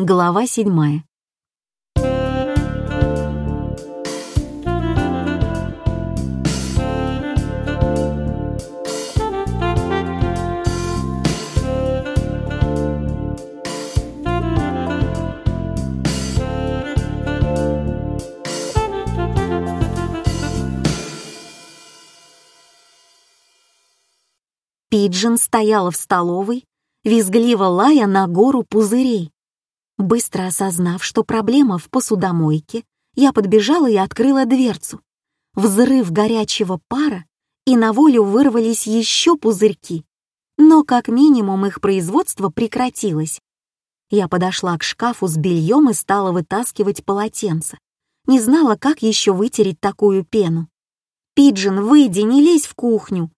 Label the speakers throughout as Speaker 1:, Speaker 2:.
Speaker 1: Глава седьмая. Пиджин стояла в столовой, визгливо лая на гору пузырей. Быстро осознав, что проблема в посудомойке, я подбежала и открыла дверцу. Взрыв горячего пара, и на волю вырвались еще пузырьки. Но как минимум их производство прекратилось. Я подошла к шкафу с бельем и стала вытаскивать полотенце. Не знала, как еще вытереть такую пену. «Пиджин, выйди, не лезь в кухню!»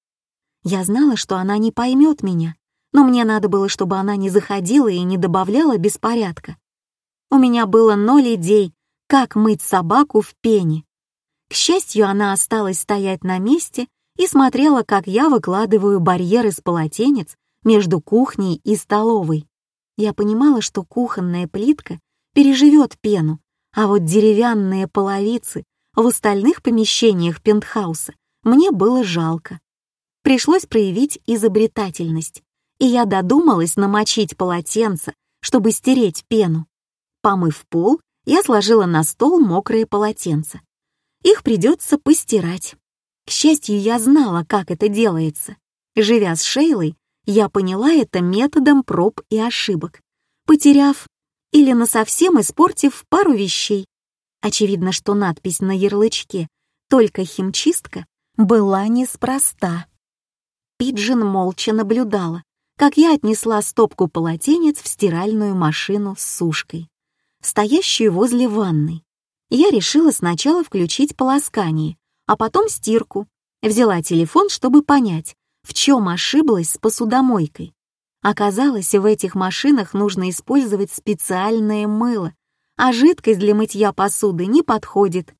Speaker 1: Я знала, что она не поймет меня, но мне надо было, чтобы она не заходила и не добавляла беспорядка. У меня было ноль идей, как мыть собаку в пене. К счастью, она осталась стоять на месте и смотрела, как я выкладываю барьер из полотенец между кухней и столовой. Я понимала, что кухонная плитка переживет пену, а вот деревянные половицы в остальных помещениях пентхауса мне было жалко. Пришлось проявить изобретательность, и я додумалась намочить полотенце, чтобы стереть пену. Помыв пол, я сложила на стол мокрые полотенца. Их придется постирать. К счастью, я знала, как это делается. Живя с Шейлой, я поняла это методом проб и ошибок, потеряв или насовсем испортив пару вещей. Очевидно, что надпись на ярлычке «Только химчистка» была неспроста. Пиджин молча наблюдала, как я отнесла стопку полотенец в стиральную машину с сушкой, стоящую возле ванной. Я решила сначала включить полоскание, а потом стирку. Взяла телефон, чтобы понять, в чем ошиблась с посудомойкой. Оказалось, в этих машинах нужно использовать специальное мыло, а жидкость для мытья посуды не подходит.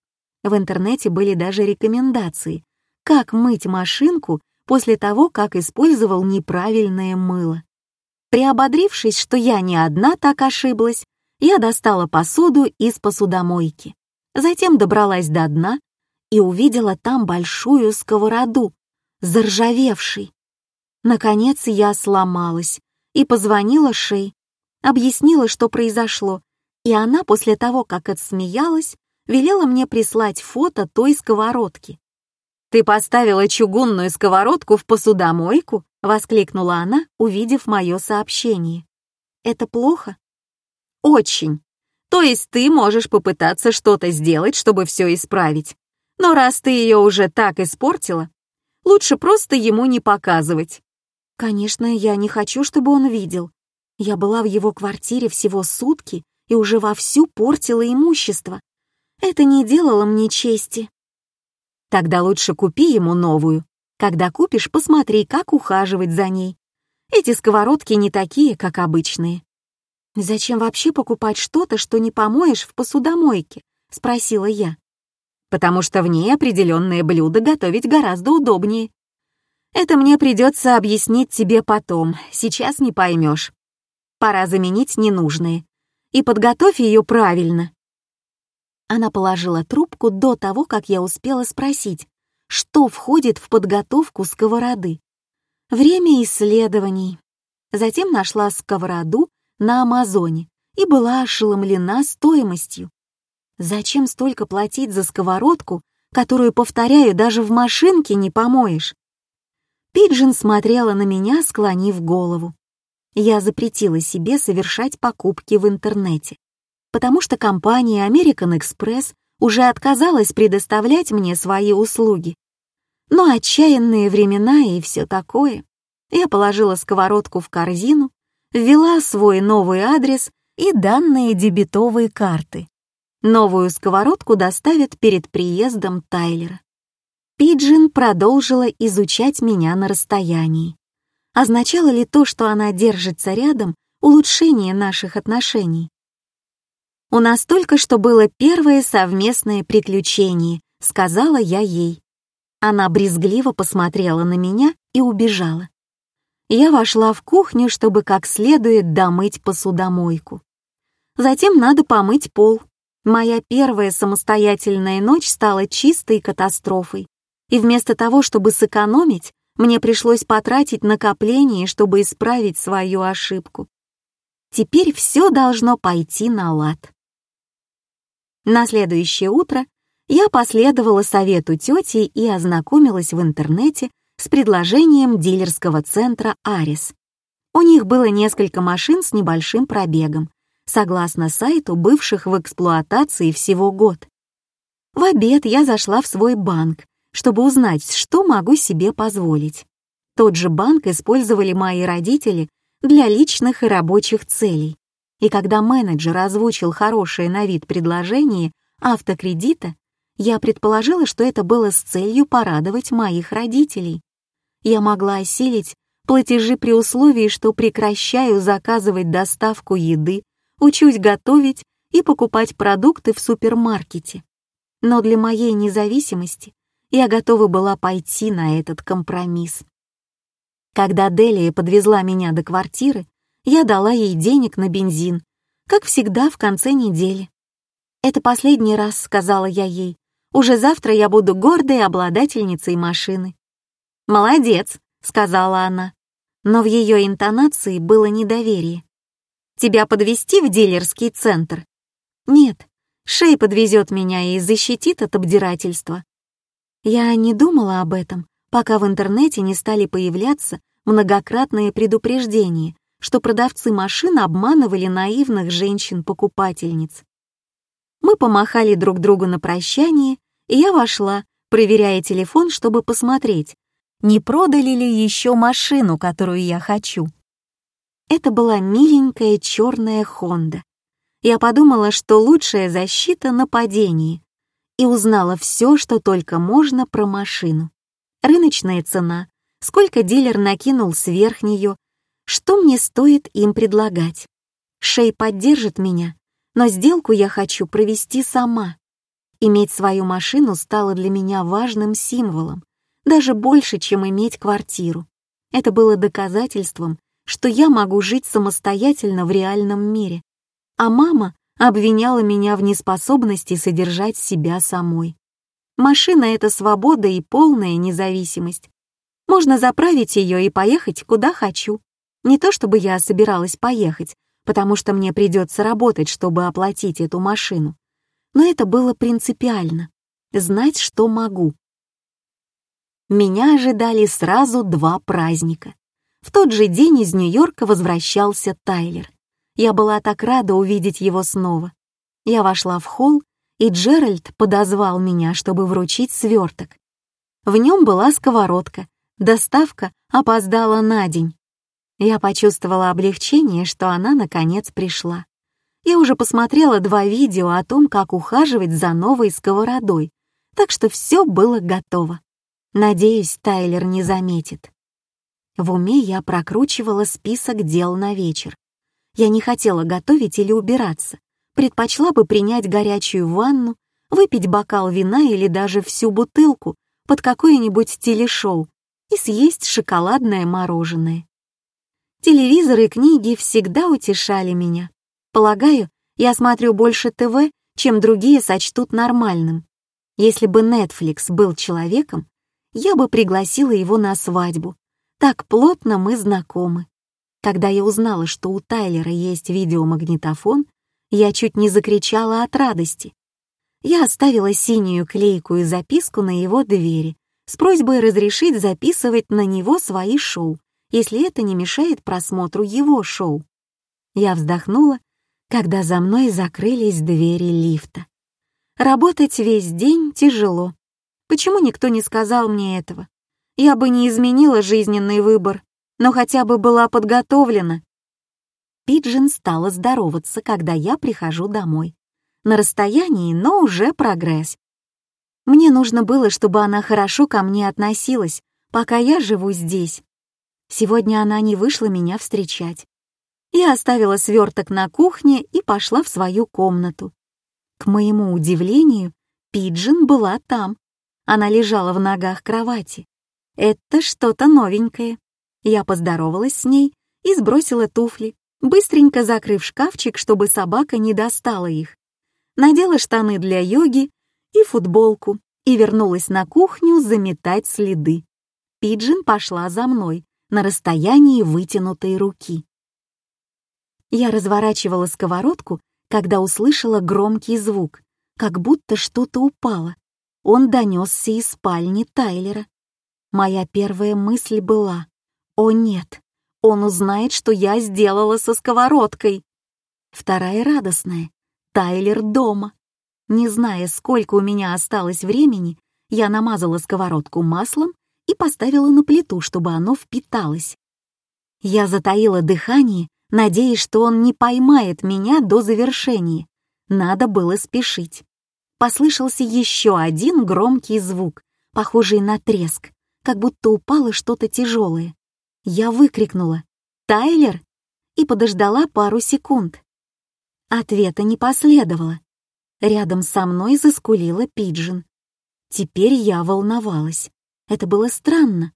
Speaker 1: В интернете были даже рекомендации, как мыть машинку после того, как использовал неправильное мыло. Приободрившись, что я не одна так ошиблась, я достала посуду из посудомойки. Затем добралась до дна и увидела там большую сковороду, заржавевшей. Наконец я сломалась и позвонила Шей, объяснила, что произошло, и она после того, как отсмеялась, велела мне прислать фото той сковородки. «Ты поставила чугунную сковородку в посудомойку?» — воскликнула она, увидев мое сообщение. «Это плохо?» «Очень. То есть ты можешь попытаться что-то сделать, чтобы все исправить. Но раз ты ее уже так испортила, лучше просто ему не показывать». «Конечно, я не хочу, чтобы он видел. Я была в его квартире всего сутки и уже вовсю портила имущество. Это не делало мне чести». Тогда лучше купи ему новую. Когда купишь, посмотри, как ухаживать за ней. Эти сковородки не такие, как обычные. «Зачем вообще покупать что-то, что не помоешь в посудомойке?» — спросила я. «Потому что в ней определенные блюда готовить гораздо удобнее. Это мне придется объяснить тебе потом, сейчас не поймешь. Пора заменить ненужные. И подготовь ее правильно. Она положила трубку до того, как я успела спросить, что входит в подготовку сковороды. Время исследований. Затем нашла сковороду на Амазоне и была ошеломлена стоимостью. Зачем столько платить за сковородку, которую, повторяю, даже в машинке не помоешь? Пиджин смотрела на меня, склонив голову. Я запретила себе совершать покупки в интернете потому что компания American Express уже отказалась предоставлять мне свои услуги. Но отчаянные времена и все такое. Я положила сковородку в корзину, ввела свой новый адрес и данные дебетовой карты. Новую сковородку доставят перед приездом Тайлера. Пиджин продолжила изучать меня на расстоянии. Означало ли то, что она держится рядом, улучшение наших отношений? «У нас только что было первое совместное приключение», — сказала я ей. Она брезгливо посмотрела на меня и убежала. Я вошла в кухню, чтобы как следует домыть посудомойку. Затем надо помыть пол. Моя первая самостоятельная ночь стала чистой катастрофой. И вместо того, чтобы сэкономить, мне пришлось потратить накопление, чтобы исправить свою ошибку. Теперь все должно пойти на лад. На следующее утро я последовала совету тети и ознакомилась в интернете с предложением дилерского центра «Арис». У них было несколько машин с небольшим пробегом, согласно сайту бывших в эксплуатации всего год. В обед я зашла в свой банк, чтобы узнать, что могу себе позволить. Тот же банк использовали мои родители для личных и рабочих целей. И когда менеджер озвучил хорошее на вид предложение автокредита, я предположила, что это было с целью порадовать моих родителей. Я могла осилить платежи при условии, что прекращаю заказывать доставку еды, учусь готовить и покупать продукты в супермаркете. Но для моей независимости я готова была пойти на этот компромисс. Когда Делия подвезла меня до квартиры, я дала ей денег на бензин, как всегда в конце недели. «Это последний раз», — сказала я ей. «Уже завтра я буду гордой обладательницей машины». «Молодец», — сказала она. Но в ее интонации было недоверие. «Тебя подвести в дилерский центр?» «Нет, Шей подвезет меня и защитит от обдирательства». Я не думала об этом, пока в интернете не стали появляться многократные предупреждения, что продавцы машин обманывали наивных женщин-покупательниц. Мы помахали друг другу на прощание, и я вошла, проверяя телефон, чтобы посмотреть, не продали ли еще машину, которую я хочу. Это была миленькая черная Хонда. Я подумала, что лучшая защита — нападение, и узнала все, что только можно про машину рыночная цена, сколько дилер накинул сверх нее, что мне стоит им предлагать. Шей поддержит меня, но сделку я хочу провести сама. Иметь свою машину стало для меня важным символом, даже больше, чем иметь квартиру. Это было доказательством, что я могу жить самостоятельно в реальном мире. А мама обвиняла меня в неспособности содержать себя самой. Машина — это свобода и полная независимость. Можно заправить ее и поехать куда хочу. Не то чтобы я собиралась поехать, потому что мне придется работать, чтобы оплатить эту машину. Но это было принципиально — знать, что могу. Меня ожидали сразу два праздника. В тот же день из Нью-Йорка возвращался Тайлер. Я была так рада увидеть его снова. Я вошла в холл и Джеральд подозвал меня, чтобы вручить сверток. В нем была сковородка, доставка опоздала на день. Я почувствовала облегчение, что она наконец пришла. Я уже посмотрела два видео о том, как ухаживать за новой сковородой, так что все было готово. Надеюсь, Тайлер не заметит. В уме я прокручивала список дел на вечер. Я не хотела готовить или убираться, предпочла бы принять горячую ванну, выпить бокал вина или даже всю бутылку под какое-нибудь телешоу и съесть шоколадное мороженое. Телевизор и книги всегда утешали меня. Полагаю, я смотрю больше ТВ, чем другие сочтут нормальным. Если бы Netflix был человеком, я бы пригласила его на свадьбу. Так плотно мы знакомы. Когда я узнала, что у Тайлера есть видеомагнитофон, я чуть не закричала от радости. Я оставила синюю клейкую записку на его двери с просьбой разрешить записывать на него свои шоу, если это не мешает просмотру его шоу. Я вздохнула, когда за мной закрылись двери лифта. Работать весь день тяжело. Почему никто не сказал мне этого? Я бы не изменила жизненный выбор, но хотя бы была подготовлена. Пиджин стала здороваться, когда я прихожу домой. На расстоянии, но уже прогресс. Мне нужно было, чтобы она хорошо ко мне относилась, пока я живу здесь. Сегодня она не вышла меня встречать. Я оставила сверток на кухне и пошла в свою комнату. К моему удивлению, Пиджин была там. Она лежала в ногах кровати. Это что-то новенькое. Я поздоровалась с ней и сбросила туфли, быстренько закрыв шкафчик, чтобы собака не достала их. Надела штаны для йоги и футболку и вернулась на кухню заметать следы. Пиджин пошла за мной на расстоянии вытянутой руки. Я разворачивала сковородку, когда услышала громкий звук, как будто что-то упало. Он донесся из спальни Тайлера. Моя первая мысль была «О нет, он узнает, что я сделала со сковородкой». Вторая радостная Тайлер дома. Не зная, сколько у меня осталось времени, я намазала сковородку маслом и поставила на плиту, чтобы оно впиталось. Я затаила дыхание, надеясь, что он не поймает меня до завершения. Надо было спешить послышался еще один громкий звук, похожий на треск, как будто упало что-то тяжелое. Я выкрикнула «Тайлер!» и подождала пару секунд. Ответа не последовало. Рядом со мной заскулила Пиджин. Теперь я волновалась. Это было странно.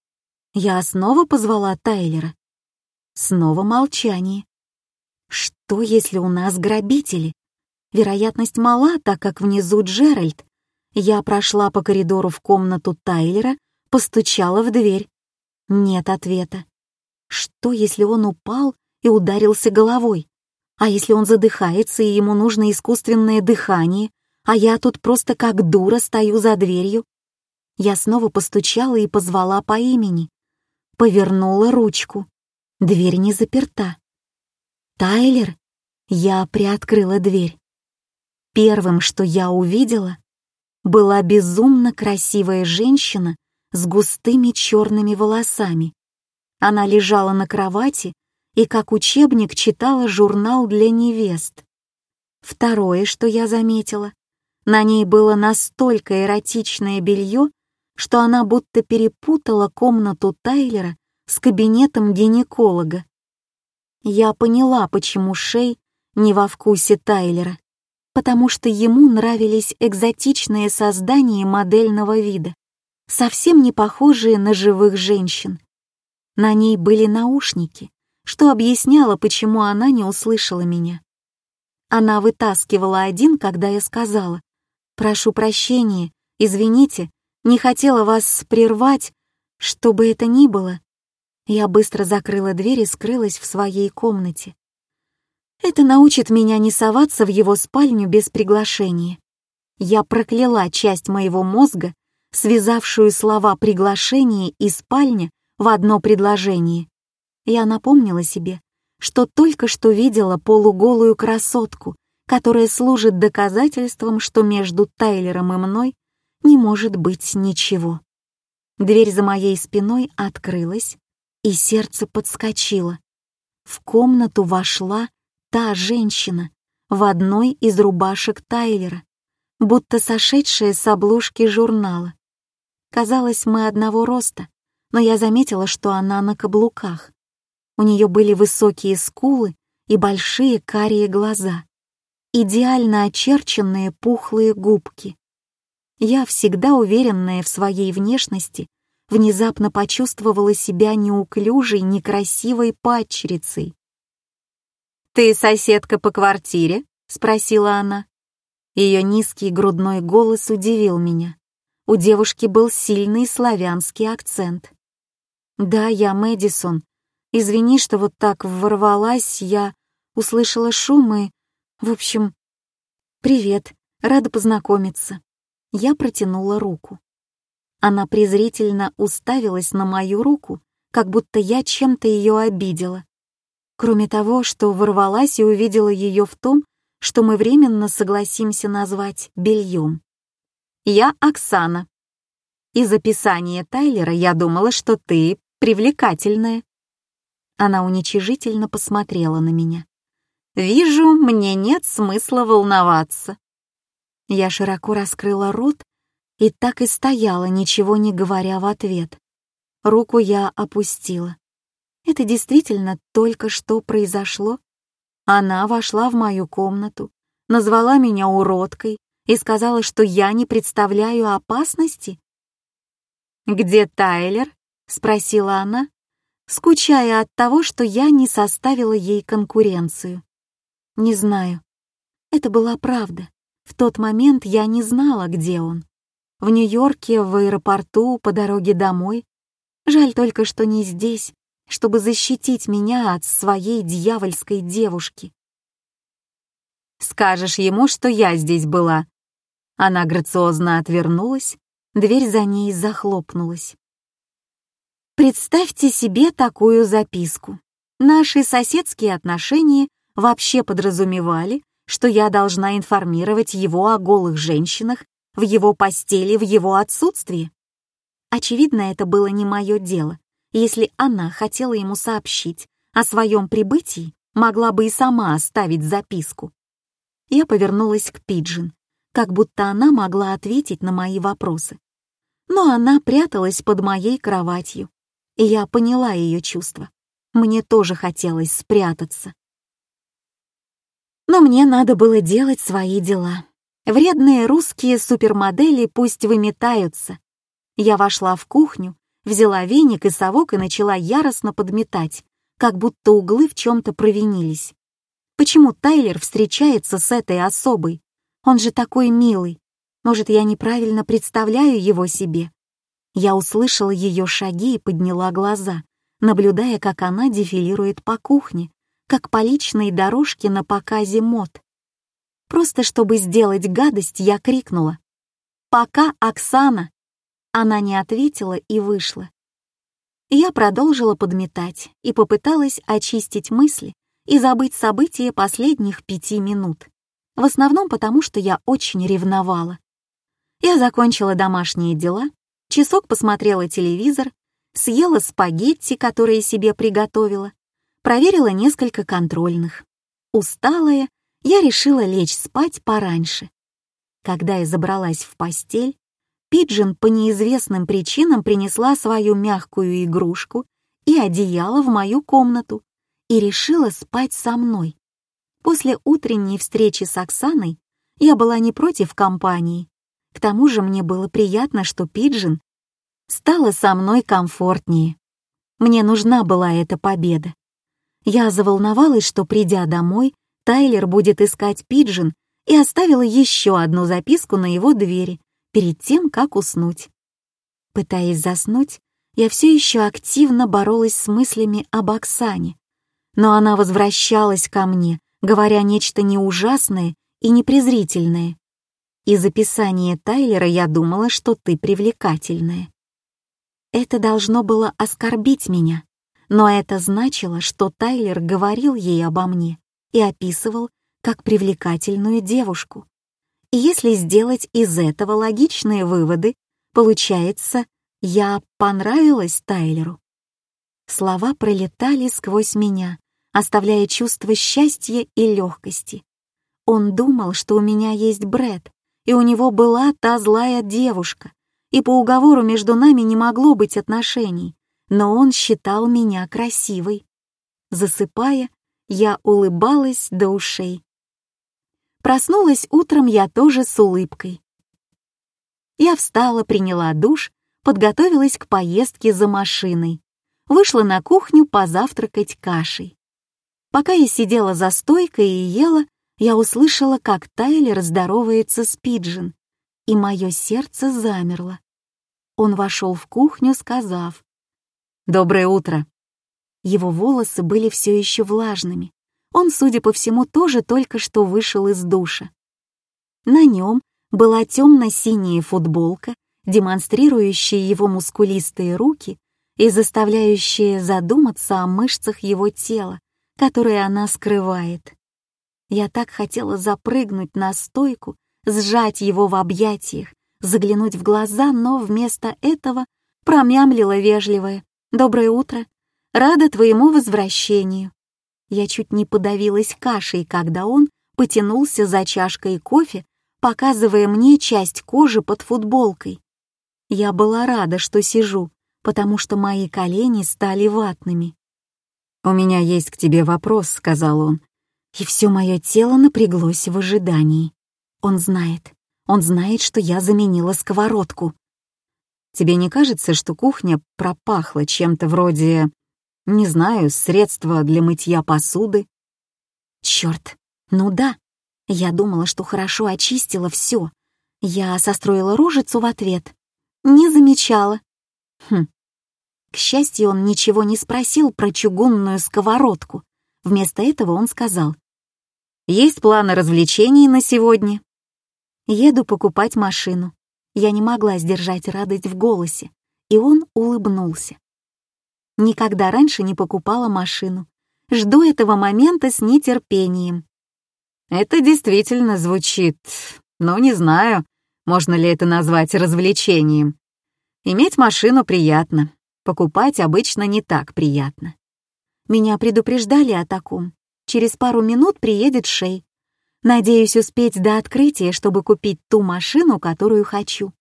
Speaker 1: Я снова позвала Тайлера. Снова молчание. Что, если у нас грабители? Вероятность мала, так как внизу Джеральд. Я прошла по коридору в комнату Тайлера, постучала в дверь. Нет ответа. Что, если он упал и ударился головой? А если он задыхается, и ему нужно искусственное дыхание, а я тут просто как дура стою за дверью? Я снова постучала и позвала по имени. Повернула ручку. Дверь не заперта. «Тайлер?» Я приоткрыла дверь. Первым, что я увидела, была безумно красивая женщина с густыми черными волосами. Она лежала на кровати и как учебник читала журнал для невест. Второе, что я заметила, на ней было настолько эротичное белье, что она будто перепутала комнату Тайлера с кабинетом гинеколога. Я поняла, почему Шей не во вкусе Тайлера потому что ему нравились экзотичные создания модельного вида, совсем не похожие на живых женщин. На ней были наушники, что объясняло, почему она не услышала меня. Она вытаскивала один, когда я сказала «Прошу прощения, извините, не хотела вас прервать, что бы это ни было». Я быстро закрыла дверь и скрылась в своей комнате. Это научит меня не соваться в его спальню без приглашения. Я прокляла часть моего мозга, связавшую слова «приглашение» и «спальня» в одно предложение. Я напомнила себе, что только что видела полуголую красотку, которая служит доказательством, что между Тайлером и мной не может быть ничего. Дверь за моей спиной открылась, и сердце подскочило. В комнату вошла та женщина в одной из рубашек Тайлера, будто сошедшая с обложки журнала. Казалось, мы одного роста, но я заметила, что она на каблуках. У нее были высокие скулы и большие карие глаза, идеально очерченные пухлые губки. Я, всегда уверенная в своей внешности, внезапно почувствовала себя неуклюжей, некрасивой падчерицей. «Ты соседка по квартире?» — спросила она. Ее низкий грудной голос удивил меня. У девушки был сильный славянский акцент. «Да, я Мэдисон. Извини, что вот так ворвалась, я услышала шум и... В общем, привет, рада познакомиться». Я протянула руку. Она презрительно уставилась на мою руку, как будто я чем-то ее обидела кроме того, что ворвалась и увидела ее в том, что мы временно согласимся назвать бельем. «Я Оксана. Из описания Тайлера я думала, что ты привлекательная». Она уничижительно посмотрела на меня. «Вижу, мне нет смысла волноваться». Я широко раскрыла рот и так и стояла, ничего не говоря в ответ. Руку я опустила. Это действительно только что произошло. Она вошла в мою комнату, назвала меня уродкой и сказала, что я не представляю опасности. «Где Тайлер?» — спросила она, скучая от того, что я не составила ей конкуренцию. Не знаю. Это была правда. В тот момент я не знала, где он. В Нью-Йорке, в аэропорту, по дороге домой. Жаль только, что не здесь, чтобы защитить меня от своей дьявольской девушки. «Скажешь ему, что я здесь была». Она грациозно отвернулась, дверь за ней захлопнулась. Представьте себе такую записку. Наши соседские отношения вообще подразумевали, что я должна информировать его о голых женщинах в его постели в его отсутствии. Очевидно, это было не мое дело. Если она хотела ему сообщить о своем прибытии, могла бы и сама оставить записку. Я повернулась к Пиджин, как будто она могла ответить на мои вопросы. Но она пряталась под моей кроватью, и я поняла ее чувства. Мне тоже хотелось спрятаться. Но мне надо было делать свои дела. Вредные русские супермодели пусть выметаются. Я вошла в кухню, взяла веник и совок и начала яростно подметать, как будто углы в чем-то провинились. Почему Тайлер встречается с этой особой? Он же такой милый. Может, я неправильно представляю его себе? Я услышала ее шаги и подняла глаза, наблюдая, как она дефилирует по кухне, как по личной дорожке на показе мод. Просто чтобы сделать гадость, я крикнула. «Пока, Оксана!» Она не ответила и вышла. Я продолжила подметать и попыталась очистить мысли и забыть события последних пяти минут. В основном потому, что я очень ревновала. Я закончила домашние дела часок посмотрела телевизор, съела спагетти, которые себе приготовила, проверила несколько контрольных. Усталая, я решила лечь спать пораньше. Когда я забралась в постель, Пиджин по неизвестным причинам принесла свою мягкую игрушку и одеяло в мою комнату и решила спать со мной. После утренней встречи с Оксаной я была не против компании. К тому же мне было приятно, что Пиджин стало со мной комфортнее. Мне нужна была эта победа. Я заволновалась, что, придя домой, Тайлер будет искать Пиджин и оставила еще одну записку на его двери перед тем, как уснуть. Пытаясь заснуть, я все еще активно боролась с мыслями об Оксане, но она возвращалась ко мне, говоря нечто неужасное и непрезрительное. Из описания Тайлера я думала, что ты привлекательная. Это должно было оскорбить меня, но это значило, что Тайлер говорил ей обо мне и описывал как привлекательную девушку. И если сделать из этого логичные выводы, получается, я понравилась Тайлеру. Слова пролетали сквозь меня, оставляя чувство счастья и легкости. Он думал, что у меня есть Брэд, и у него была та злая девушка, и по уговору между нами не могло быть отношений, но он считал меня красивой. Засыпая, я улыбалась до ушей. Проснулась утром я тоже с улыбкой. Я встала, приняла душ, подготовилась к поездке за машиной. Вышла на кухню позавтракать кашей. Пока я сидела за стойкой и ела, я услышала, как Тайлер здоровается с Пиджин, и мое сердце замерло. Он вошел в кухню, сказав «Доброе утро». Его волосы были все еще влажными. Он, судя по всему, тоже только что вышел из душа. На нем была темно-синяя футболка, демонстрирующая его мускулистые руки и заставляющая задуматься о мышцах его тела, которые она скрывает. Я так хотела запрыгнуть на стойку, сжать его в объятиях, заглянуть в глаза, но вместо этого промямлила вежливое «Доброе утро! Рада твоему возвращению!» Я чуть не подавилась кашей, когда он потянулся за чашкой кофе, показывая мне часть кожи под футболкой. Я была рада, что сижу, потому что мои колени стали ватными. «У меня есть к тебе вопрос», — сказал он, и все мое тело напряглось в ожидании. Он знает. Он знает, что я заменила сковородку. Тебе не кажется, что кухня пропахла чем-то вроде Не знаю, средства для мытья посуды. Черт, ну да. Я думала, что хорошо очистила все. Я состроила рожицу в ответ. Не замечала. Хм. К счастью, он ничего не спросил про чугунную сковородку. Вместо этого он сказал. «Есть планы развлечений на сегодня?» «Еду покупать машину». Я не могла сдержать радость в голосе, и он улыбнулся. Никогда раньше не покупала машину. Жду этого момента с нетерпением. Это действительно звучит, но не знаю, можно ли это назвать развлечением. Иметь машину приятно, покупать обычно не так приятно. Меня предупреждали о таком. Через пару минут приедет Шей. Надеюсь успеть до открытия, чтобы купить ту машину, которую хочу.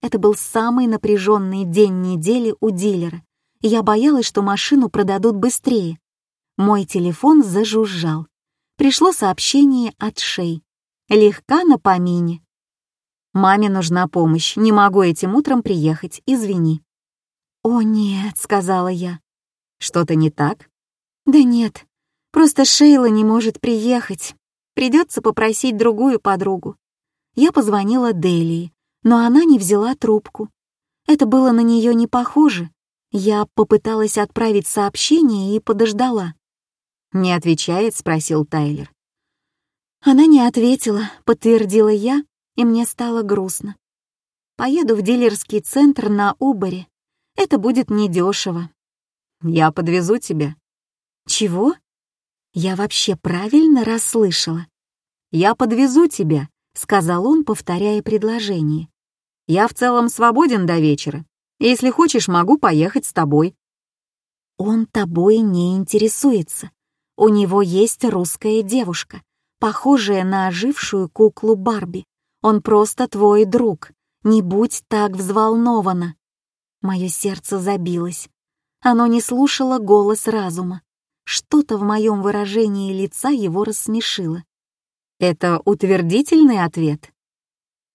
Speaker 1: Это был самый напряженный день недели у дилера, я боялась, что машину продадут быстрее. Мой телефон зажужжал. Пришло сообщение от Шей. Легка на помине. «Маме нужна помощь, не могу этим утром приехать, извини». «О нет», — сказала я. «Что-то не так?» «Да нет, просто Шейла не может приехать. Придется попросить другую подругу». Я позвонила Делии, но она не взяла трубку. Это было на нее не похоже, я попыталась отправить сообщение и подождала. «Не отвечает?» — спросил Тайлер. Она не ответила, подтвердила я, и мне стало грустно. Поеду в дилерский центр на Уборе. Это будет недешево. Я подвезу тебя. Чего? Я вообще правильно расслышала. Я подвезу тебя, сказал он, повторяя предложение. Я в целом свободен до вечера. Если хочешь, могу поехать с тобой». «Он тобой не интересуется. У него есть русская девушка, похожая на ожившую куклу Барби. Он просто твой друг. Не будь так взволнована». Мое сердце забилось. Оно не слушало голос разума. Что-то в моем выражении лица его рассмешило. «Это утвердительный ответ?»